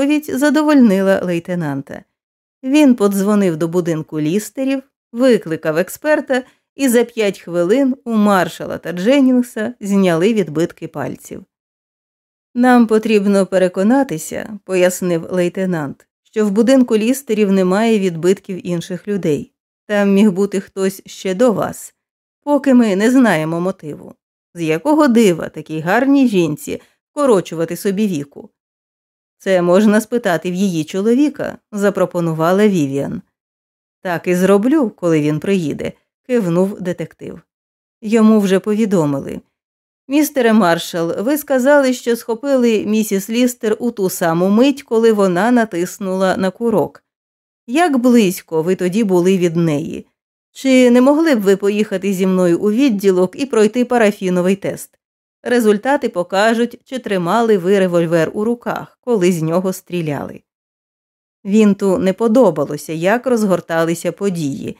Відповідь задовольнила лейтенанта. Він подзвонив до будинку лістерів, викликав експерта, і за п'ять хвилин у маршала та Дженнінгса зняли відбитки пальців. Нам потрібно переконатися, пояснив лейтенант, що в будинку лістерів немає відбитків інших людей. Там міг бути хтось ще до вас, поки ми не знаємо мотиву. З якого дива такій гарній жінці корочувати собі віку? Це можна спитати в її чоловіка, запропонувала Вівіан. Так і зроблю, коли він приїде, кивнув детектив. Йому вже повідомили. Містере маршал, ви сказали, що схопили місіс Лістер у ту саму мить, коли вона натиснула на курок. Як близько ви тоді були від неї? Чи не могли б ви поїхати зі мною у відділок і пройти парафіновий тест? Результати покажуть, чи тримали ви револьвер у руках, коли з нього стріляли. Вінту не подобалося, як розгорталися події.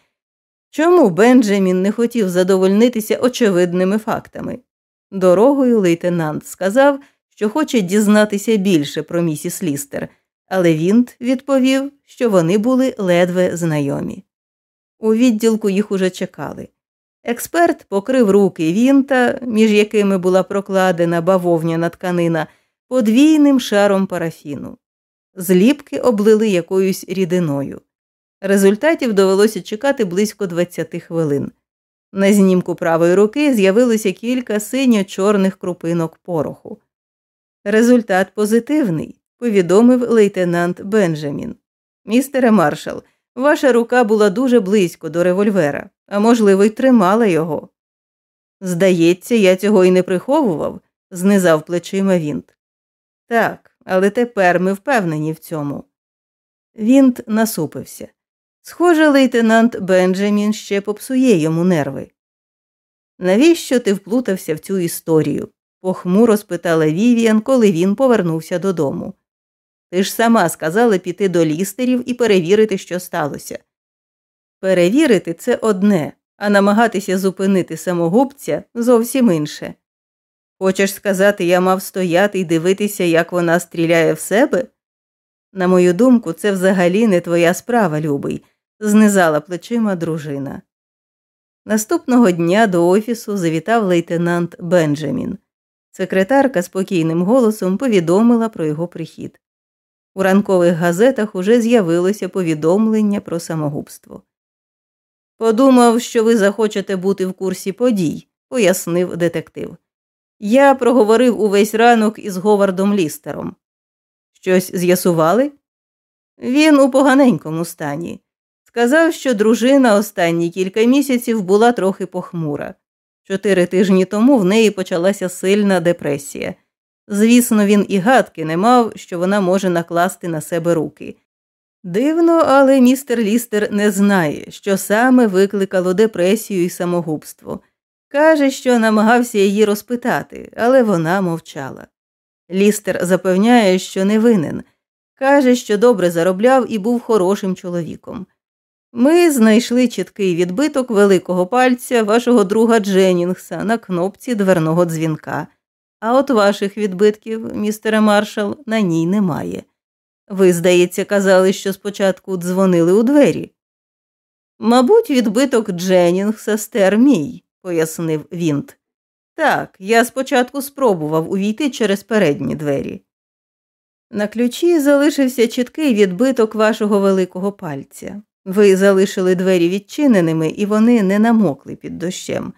Чому Бенджамін не хотів задовольнитися очевидними фактами? Дорогою лейтенант сказав, що хоче дізнатися більше про місіс Лістер, але Вінт відповів, що вони були ледве знайомі. У відділку їх уже чекали. Експерт покрив руки Вінта, між якими була прокладена бавовняна тканина, подвійним шаром парафіну. Зліпки облили якоюсь рідиною. Результатів довелося чекати близько 20 хвилин. На знімку правої руки з'явилося кілька синьо-чорних крупинок пороху. Результат позитивний, повідомив лейтенант Бенджамін. Містере маршал, ваша рука була дуже близько до револьвера, а можливо, й тримала його. Здається, я цього й не приховував, знизав плечима Вінт. Так, але тепер ми впевнені в цьому. Вінт насупився. Схоже, лейтенант Бенджамін ще попсує йому нерви. Навіщо ти вплутався в цю історію? похмуро спитала Вівіан, коли він повернувся додому. Ти ж сама сказала піти до лістерів і перевірити, що сталося. Перевірити це одне, а намагатися зупинити самогубця зовсім інше. Хочеш сказати, я мав стояти і дивитися, як вона стріляє в себе? На мою думку, це взагалі не твоя справа, любий, знизала плечима дружина. Наступного дня до офісу завітав лейтенант Бенджамін. Секретарка спокійним голосом повідомила про його прихід. У ранкових газетах уже з'явилося повідомлення про самогубство. Подумав, що ви захочете бути в курсі подій, пояснив детектив. Я проговорив увесь ранок із Говардом Лістером. Щось з'ясували? Він у поганенькому стані. Сказав, що дружина останні кілька місяців була трохи похмура. Чотири тижні тому в неї почалася сильна депресія. Звісно, він і гадки не мав, що вона може накласти на себе руки. Дивно, але містер Лістер не знає, що саме викликало депресію і самогубство. Каже, що намагався її розпитати, але вона мовчала. Лістер запевняє, що не винен. Каже, що добре заробляв і був хорошим чоловіком. Ми знайшли чіткий відбиток великого пальця вашого друга Дженнінгса на кнопці дверного дзвінка, а от ваших відбитків, містере маршал, на ній немає. Ви, здається, казали, що спочатку дзвонили у двері. Мабуть, відбиток Дженнінгса стер мій, пояснив Вінт. Так, я спочатку спробував увійти через передні двері. На ключі залишився чіткий відбиток вашого великого пальця. Ви залишили двері відчиненими, і вони не намокли під дощем.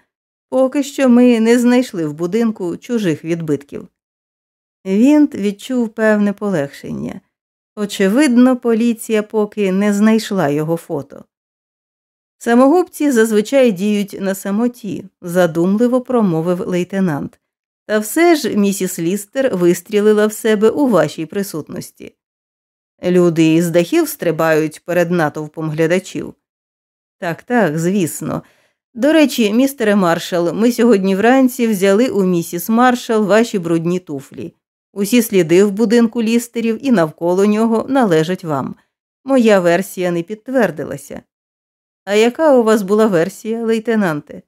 Поки що ми не знайшли в будинку чужих відбитків. Вінт відчув певне полегшення. Очевидно, поліція поки не знайшла його фото. Самогубці зазвичай діють на самоті, задумливо промовив лейтенант. Та все ж місіс Лістер вистрілила в себе у вашій присутності. Люди із дахів стрибають перед натовпом глядачів. Так, так, звісно. До речі, містере маршал, ми сьогодні вранці взяли у місіс маршал ваші брудні туфлі. Усі сліди в будинку лістерів і навколо нього належать вам. Моя версія не підтвердилася. А яка у вас була версія, лейтенанте?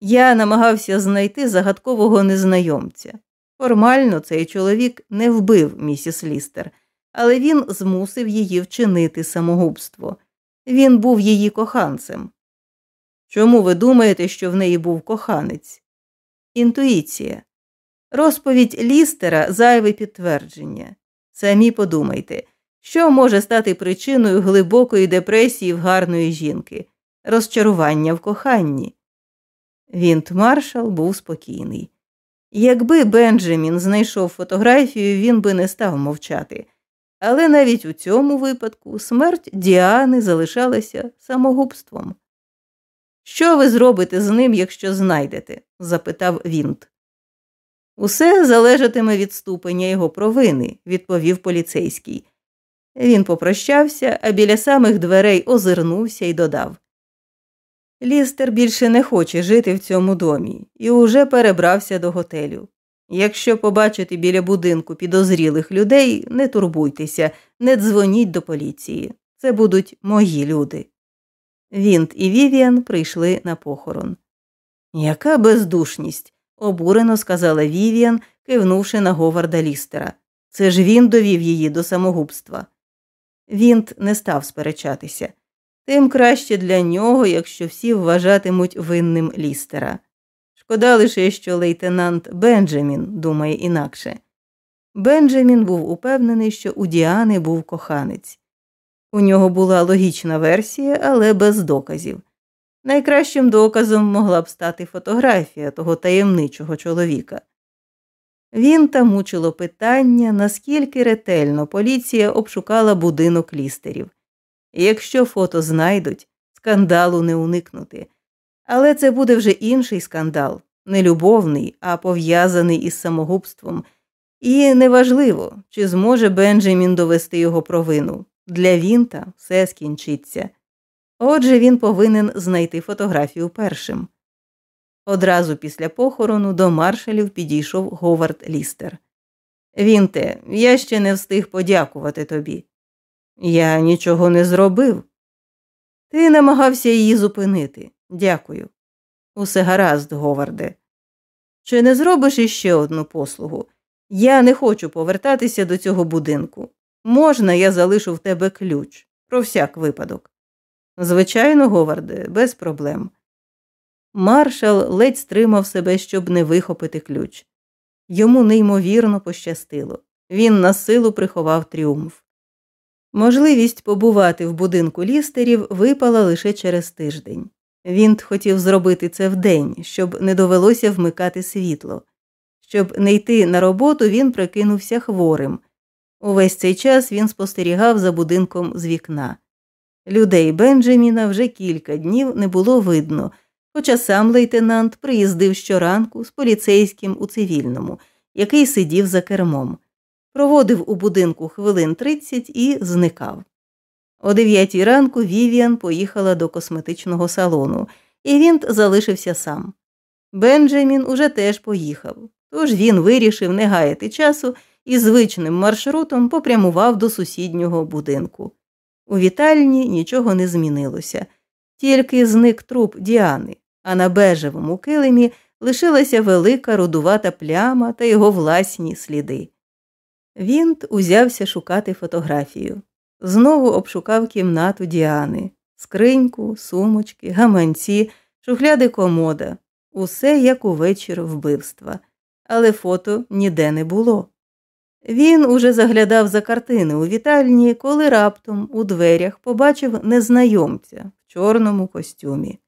Я намагався знайти загадкового незнайомця. Формально цей чоловік не вбив місіс Лістер, але він змусив її вчинити самогубство. Він був її коханцем. Чому ви думаєте, що в неї був коханець? Інтуїція. Розповідь лістера зайве підтвердження. Самі подумайте, що може стати причиною глибокої депресії в гарної жінки, розчарування в коханні. Вінт Маршал був спокійний. Якби Бенджамін знайшов фотографію, він би не став мовчати. Але навіть у цьому випадку смерть Діани залишалася самогубством. Що ви зробите з ним, якщо знайдете? запитав Вінт. Усе залежатиме від ступеня його провини, відповів поліцейський. Він попрощався, а біля самих дверей озирнувся і додав Лістер більше не хоче жити в цьому домі і уже перебрався до готелю. Якщо побачите біля будинку підозрілих людей, не турбуйтеся, не дзвоніть до поліції. Це будуть мої люди. Вінт і Вівіан прийшли на похорон. Яка бездушність, обурено сказала Вівіан, кивнувши на Говарда Лістера. Це ж він довів її до самогубства. Вінт не став сперечатися тим краще для нього, якщо всі вважатимуть винним лістера. Шкода лише, що лейтенант Бенджамін думає інакше. Бенджамін був упевнений, що у Діани був коханець. У нього була логічна версія, але без доказів. Найкращим доказом могла б стати фотографія того таємничого чоловіка. Він та мучило питання, наскільки ретельно поліція обшукала будинок лістерів. Якщо фото знайдуть, скандалу не уникнути. Але це буде вже інший скандал, не любовний, а пов'язаний із самогубством. І неважливо, чи зможе Бенджамін довести його провину. Для Вінта все скінчиться. Отже, він повинен знайти фотографію першим. Одразу після похорону до маршалів підійшов Говард Лістер. Вінте, я ще не встиг подякувати тобі. Я нічого не зробив. Ти намагався її зупинити. Дякую. Усе гаразд, Говарде. Чи не зробиш іще одну послугу? Я не хочу повертатися до цього будинку. Можна, я залишу в тебе ключ про всяк випадок. Звичайно, Говарде, без проблем. Маршал ледь стримав себе, щоб не вихопити ключ. Йому неймовірно пощастило. Він на силу приховав тріумф. Можливість побувати в будинку лістерів випала лише через тиждень. Він хотів зробити це вдень, щоб не довелося вмикати світло. Щоб не йти на роботу, він прикинувся хворим. Увесь цей час він спостерігав за будинком з вікна. Людей Бенджаміна вже кілька днів не було видно, хоча сам лейтенант приїздив щоранку з поліцейським у цивільному, який сидів за кермом проводив у будинку хвилин 30 і зникав. О дев'ятій ранку Вівіан поїхала до косметичного салону, і він залишився сам. Бенджамін уже теж поїхав, тож він вирішив не гаяти часу і звичним маршрутом попрямував до сусіднього будинку. У вітальні нічого не змінилося, тільки зник труп Діани, а на бежевому килимі лишилася велика рудувата пляма та його власні сліди. Вінт узявся шукати фотографію. Знову обшукав кімнату Діани, скриньку, сумочки, гаманці, шухляди комода, усе як у вечір вбивства, але фото ніде не було. Він уже заглядав за картини у вітальні, коли раптом у дверях побачив незнайомця в чорному костюмі.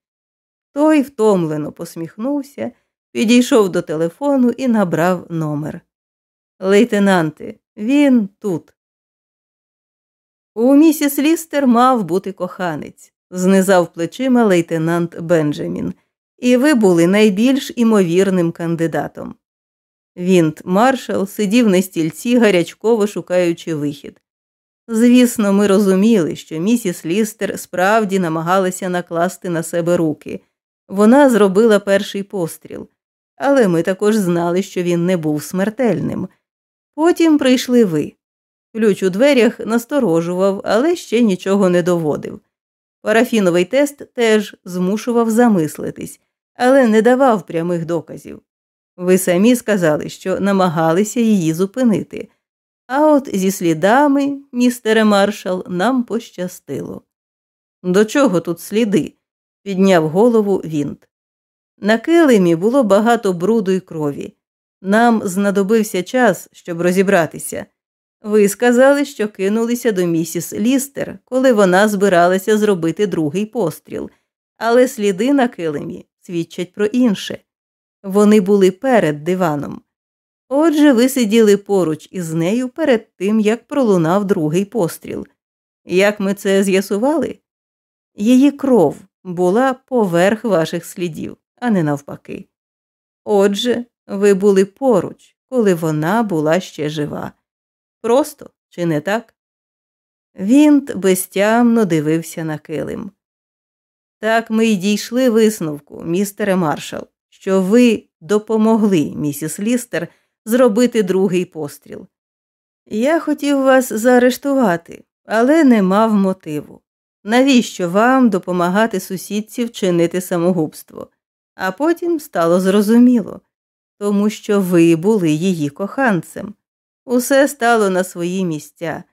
Той втомлено посміхнувся, підійшов до телефону і набрав номер. Лейтенанти, він тут. У місіс Лістер мав бути коханець, знизав плечима лейтенант Бенджамін, і ви були найбільш імовірним кандидатом. Вінт маршал сидів на стільці, гарячково шукаючи вихід. Звісно, ми розуміли, що місіс Лістер справді намагалася накласти на себе руки. Вона зробила перший постріл, але ми також знали, що він не був смертельним. Потім прийшли ви. Ключ у дверях насторожував, але ще нічого не доводив. Парафіновий тест теж змушував замислитись, але не давав прямих доказів. Ви самі сказали, що намагалися її зупинити, А от зі слідами, містере маршал, нам пощастило. До чого тут сліди? підняв голову Вінт. На килимі було багато бруду й крові. Нам знадобився час, щоб розібратися. Ви сказали, що кинулися до місіс Лістер, коли вона збиралася зробити другий постріл, але сліди на килимі свідчать про інше. Вони були перед диваном. Отже, ви сиділи поруч із нею перед тим, як пролунав другий постріл. Як ми це з'ясували? Її кров була поверх ваших слідів, а не навпаки. Отже, ви були поруч, коли вона була ще жива. Просто, чи не так? Вінт безтямно дивився на килим. Так ми й дійшли висновку, містере маршал, що ви допомогли місіс Лістер зробити другий постріл. Я хотів вас заарештувати, але не мав мотиву. Навіщо вам допомагати сусідці вчинити самогубство? А потім стало зрозуміло, тому що ви були її коханцем. Усе стало на свої місця.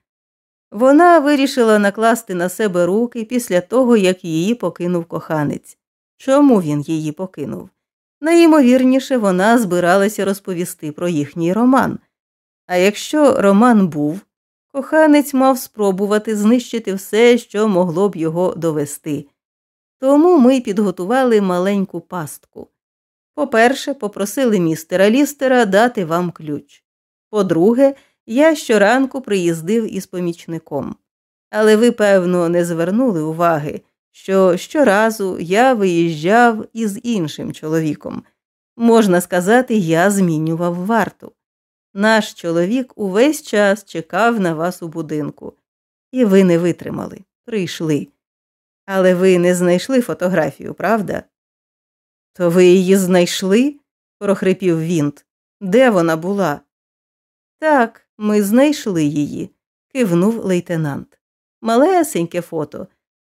Вона вирішила накласти на себе руки після того, як її покинув коханець. Чому він її покинув? Найімовірніше, вона збиралася розповісти про їхній роман. А якщо роман був, коханець мав спробувати знищити все, що могло б його довести. Тому ми підготували маленьку пастку. По-перше, попросили містера Лістера дати вам ключ. По-друге, я щоранку приїздив із помічником. Але ви, певно, не звернули уваги, що щоразу я виїжджав із іншим чоловіком. Можна сказати, я змінював варту. Наш чоловік увесь час чекав на вас у будинку, і ви не витримали, прийшли. Але ви не знайшли фотографію, правда? То ви її знайшли? прохрипів Вінт. Де вона була? Так, ми знайшли її, кивнув лейтенант. Малесеньке фото.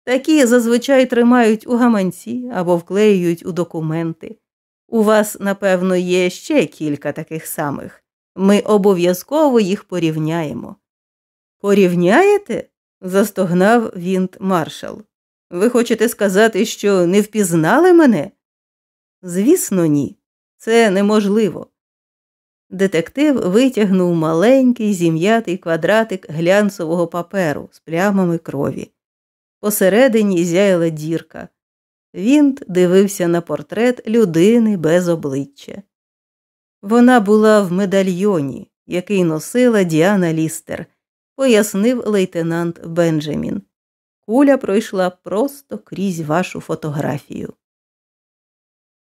Такі зазвичай тримають у гаманці або вклеюють у документи. У вас, напевно, є ще кілька таких самих. Ми обов'язково їх порівняємо. Порівняєте? застогнав Вінт маршал. Ви хочете сказати, що не впізнали мене? Звісно, ні. Це неможливо. Детектив витягнув маленький зім'ятий квадратик глянцевого паперу з плямами крові. Посередині зяяла дірка. Він дивився на портрет людини без обличчя. Вона була в медальйоні, який носила Діана Лістер, пояснив лейтенант Бенджамін. Куля пройшла просто крізь вашу фотографію.